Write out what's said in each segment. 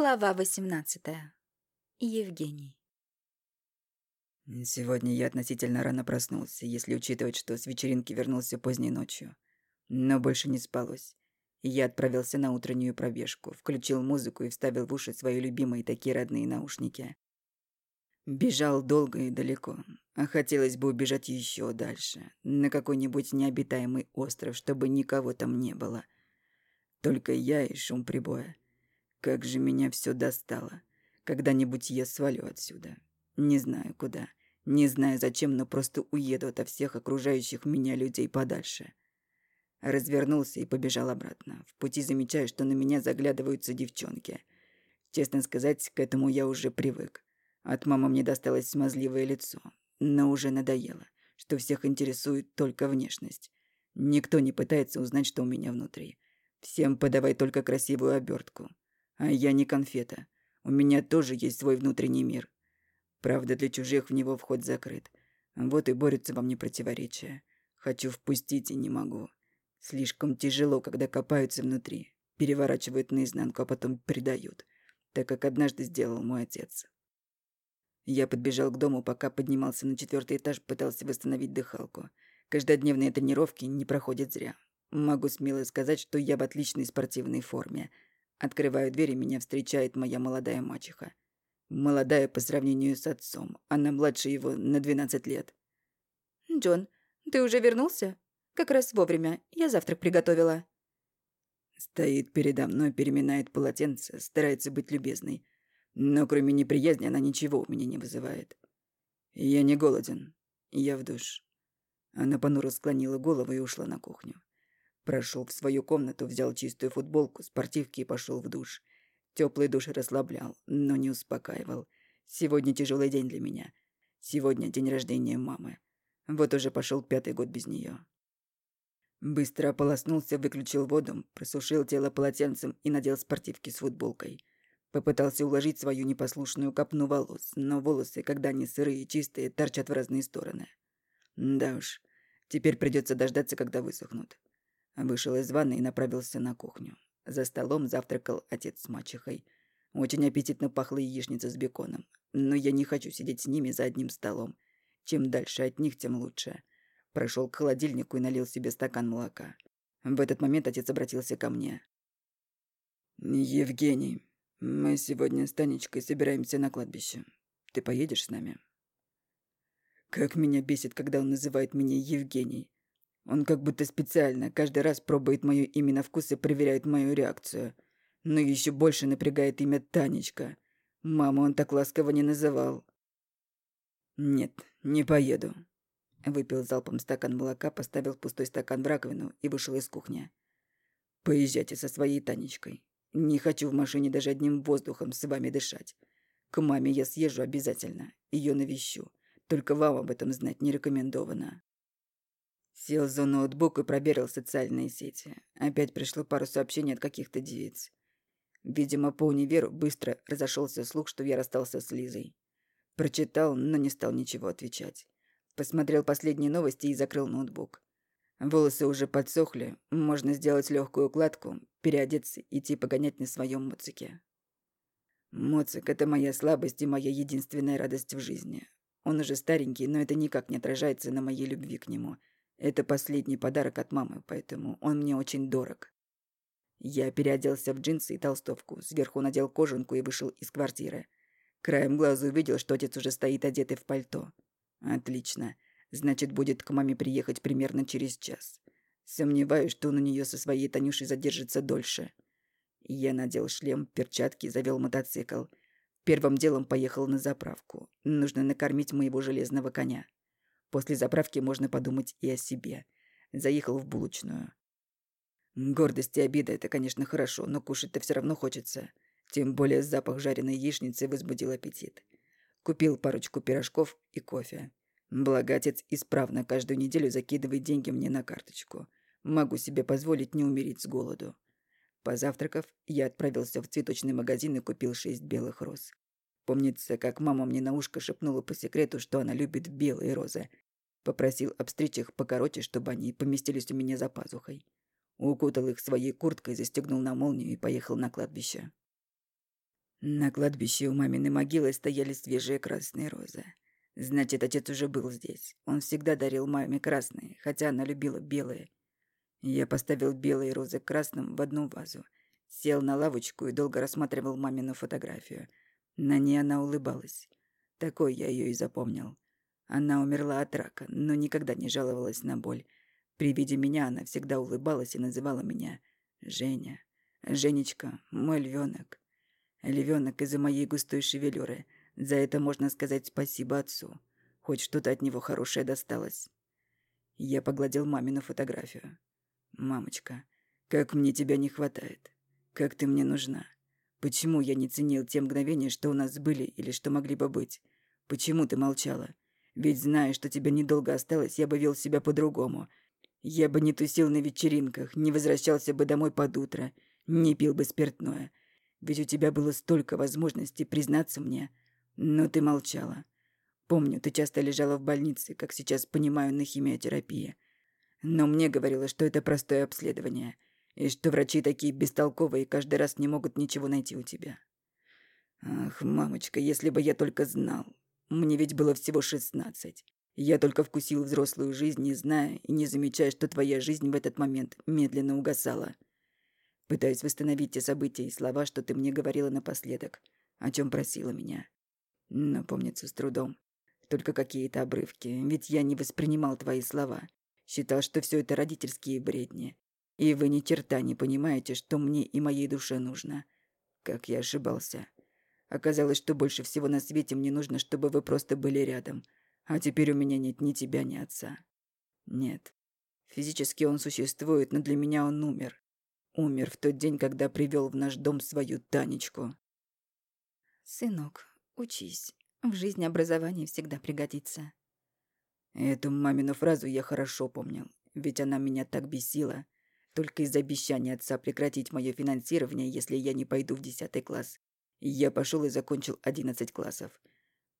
Глава 18. Евгений. Сегодня я относительно рано проснулся, если учитывать, что с вечеринки вернулся поздней ночью. Но больше не спалось. Я отправился на утреннюю пробежку, включил музыку и вставил в уши свои любимые такие родные наушники. Бежал долго и далеко, а хотелось бы убежать еще дальше, на какой-нибудь необитаемый остров, чтобы никого там не было. Только я и шум прибоя. Как же меня все достало. Когда-нибудь я свалю отсюда. Не знаю куда. Не знаю зачем, но просто уеду ото всех окружающих меня людей подальше. Развернулся и побежал обратно. В пути замечаю, что на меня заглядываются девчонки. Честно сказать, к этому я уже привык. От мамы мне досталось смазливое лицо. Но уже надоело, что всех интересует только внешность. Никто не пытается узнать, что у меня внутри. Всем подавай только красивую обертку. А я не конфета. У меня тоже есть свой внутренний мир. Правда, для чужих в него вход закрыт. Вот и борются во мне противоречия. Хочу впустить и не могу. Слишком тяжело, когда копаются внутри. Переворачивают наизнанку, а потом предают. Так как однажды сделал мой отец. Я подбежал к дому, пока поднимался на четвертый этаж, пытался восстановить дыхалку. Каждодневные тренировки не проходят зря. Могу смело сказать, что я в отличной спортивной форме – Открываю дверь, и меня встречает моя молодая мачеха. Молодая по сравнению с отцом. Она младше его на 12 лет. «Джон, ты уже вернулся? Как раз вовремя. Я завтрак приготовила». Стоит передо мной, переминает полотенце, старается быть любезной. Но кроме неприязни она ничего у меня не вызывает. Я не голоден. Я в душ. Она понуро склонила голову и ушла на кухню. Прошел в свою комнату, взял чистую футболку, спортивки и пошел в душ. Теплый душ расслаблял, но не успокаивал. Сегодня тяжелый день для меня. Сегодня день рождения мамы. Вот уже пошел пятый год без нее. Быстро ополоснулся, выключил воду, просушил тело полотенцем и надел спортивки с футболкой. Попытался уложить свою непослушную копну волос, но волосы, когда они сырые и чистые, торчат в разные стороны. Да уж, теперь придется дождаться, когда высохнут. Вышел из ванны и направился на кухню. За столом завтракал отец с мачехой. Очень аппетитно пахла яичница с беконом. Но я не хочу сидеть с ними за одним столом. Чем дальше от них, тем лучше. Прошел к холодильнику и налил себе стакан молока. В этот момент отец обратился ко мне. «Евгений, мы сегодня с Танечкой собираемся на кладбище. Ты поедешь с нами?» Как меня бесит, когда он называет меня Евгений. Он как будто специально каждый раз пробует мое имя на вкус и проверяет мою реакцию. Но еще больше напрягает имя Танечка. Маму он так ласково не называл. «Нет, не поеду». Выпил залпом стакан молока, поставил пустой стакан в раковину и вышел из кухни. «Поезжайте со своей Танечкой. Не хочу в машине даже одним воздухом с вами дышать. К маме я съезжу обязательно, ее навещу. Только вам об этом знать не рекомендовано». Сел за ноутбук и проверил социальные сети. Опять пришло пару сообщений от каких-то девиц. Видимо, по универу быстро разошелся слух, что я расстался с Лизой. Прочитал, но не стал ничего отвечать. Посмотрел последние новости и закрыл ноутбук. Волосы уже подсохли, можно сделать легкую укладку, переодеться и идти погонять на своем моцике. Моцик — это моя слабость и моя единственная радость в жизни. Он уже старенький, но это никак не отражается на моей любви к нему — это последний подарок от мамы, поэтому он мне очень дорог. Я переоделся в джинсы и толстовку, сверху надел кожанку и вышел из квартиры. Краем глаза увидел, что отец уже стоит одетый в пальто. Отлично. Значит, будет к маме приехать примерно через час. Сомневаюсь, что он у нее со своей Танюшей задержится дольше. Я надел шлем, перчатки, завел мотоцикл. Первым делом поехал на заправку. Нужно накормить моего железного коня. После заправки можно подумать и о себе. Заехал в булочную. Гордость и обида – это, конечно, хорошо, но кушать-то все равно хочется. Тем более запах жареной яичницы возбудил аппетит. Купил парочку пирожков и кофе. Благо, отец исправно каждую неделю закидывает деньги мне на карточку. Могу себе позволить не умереть с голоду. Позавтракав, я отправился в цветочный магазин и купил шесть белых роз. Помнится, как мама мне на ушко шепнула по секрету, что она любит белые розы. Попросил обстричь их покороче, чтобы они поместились у меня за пазухой. Укутал их своей курткой, застегнул на молнию и поехал на кладбище. На кладбище у маминой могилы стояли свежие красные розы. Значит, отец уже был здесь. Он всегда дарил маме красные, хотя она любила белые. Я поставил белые розы красным в одну вазу, сел на лавочку и долго рассматривал мамину фотографию. На ней она улыбалась. Такой я ее и запомнил. Она умерла от рака, но никогда не жаловалась на боль. При виде меня она всегда улыбалась и называла меня Женя. Женечка, мой львенок. Львенок из-за моей густой шевелюры. За это можно сказать спасибо отцу. Хоть что-то от него хорошее досталось. Я погладил мамину фотографию. «Мамочка, как мне тебя не хватает. Как ты мне нужна. Почему я не ценил те мгновения, что у нас были или что могли бы быть? Почему ты молчала? Ведь зная, что тебе недолго осталось, я бы вел себя по-другому. Я бы не тусил на вечеринках, не возвращался бы домой под утро, не пил бы спиртное. Ведь у тебя было столько возможностей признаться мне, но ты молчала. Помню, ты часто лежала в больнице, как сейчас понимаю, на химиотерапии. Но мне говорило, что это простое обследование, и что врачи такие бестолковые и каждый раз не могут ничего найти у тебя. Ах, мамочка, если бы я только знал. Мне ведь было всего шестнадцать. Я только вкусил взрослую жизнь, не зная и не замечая, что твоя жизнь в этот момент медленно угасала. Пытаюсь восстановить те события и слова, что ты мне говорила напоследок, о чем просила меня. Но помнится с трудом. Только какие-то обрывки, ведь я не воспринимал твои слова. Считал, что все это родительские бредни. И вы ни черта не понимаете, что мне и моей душе нужно. Как я ошибался. Оказалось, что больше всего на свете мне нужно, чтобы вы просто были рядом. А теперь у меня нет ни тебя, ни отца. Нет. Физически он существует, но для меня он умер. Умер в тот день, когда привел в наш дом свою Танечку. Сынок, учись. В жизни образование всегда пригодится. Эту мамину фразу я хорошо помнил, ведь она меня так бесила. Только из-за обещания отца прекратить мое финансирование, если я не пойду в десятый класс. Я пошел и закончил одиннадцать классов.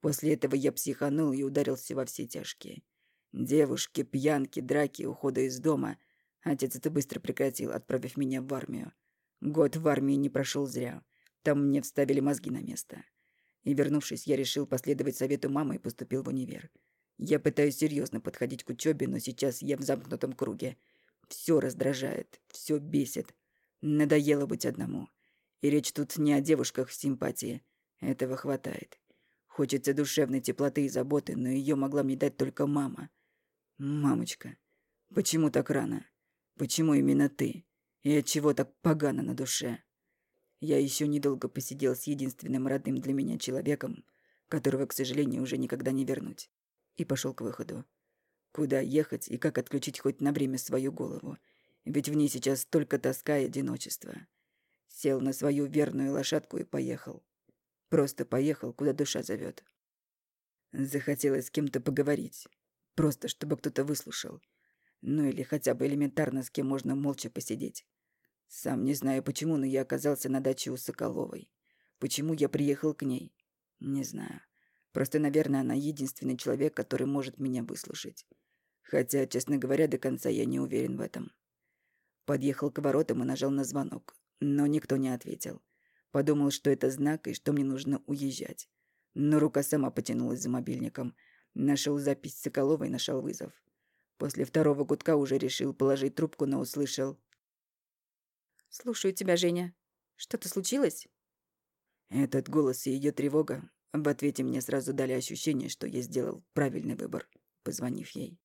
После этого я психанул и ударился во все тяжкие. Девушки, пьянки, драки, ухода из дома — Отец это быстро прекратил, отправив меня в армию. Год в армии не прошел зря. Там мне вставили мозги на место. И вернувшись, я решил последовать совету мамы и поступил в универ. Я пытаюсь серьезно подходить к учебе, но сейчас я в замкнутом круге. Все раздражает, все бесит. Надоело быть одному. И речь тут не о девушках в симпатии. Этого хватает. Хочется душевной теплоты и заботы, но ее могла мне дать только мама. Мамочка, почему так рано? Почему именно ты? И от чего так погано на душе? Я еще недолго посидел с единственным родным для меня человеком, которого, к сожалению, уже никогда не вернуть, и пошел к выходу. Куда ехать и как отключить хоть на время свою голову? Ведь в ней сейчас только тоска и одиночество. Сел на свою верную лошадку и поехал. Просто поехал, куда душа зовет. Захотелось с кем-то поговорить. Просто, чтобы кто-то выслушал. Ну или хотя бы элементарно с кем можно молча посидеть. Сам не знаю почему, но я оказался на даче у Соколовой. Почему я приехал к ней? Не знаю. Просто, наверное, она единственный человек, который может меня выслушать. Хотя, честно говоря, до конца я не уверен в этом. Подъехал к воротам и нажал на звонок, но никто не ответил. Подумал, что это знак и что мне нужно уезжать. Но рука сама потянулась за мобильником. Нашел запись Соколовой и нашел вызов. После второго гудка уже решил положить трубку, но услышал. «Слушаю тебя, Женя. Что-то случилось?» Этот голос и ее тревога в ответе мне сразу дали ощущение, что я сделал правильный выбор, позвонив ей.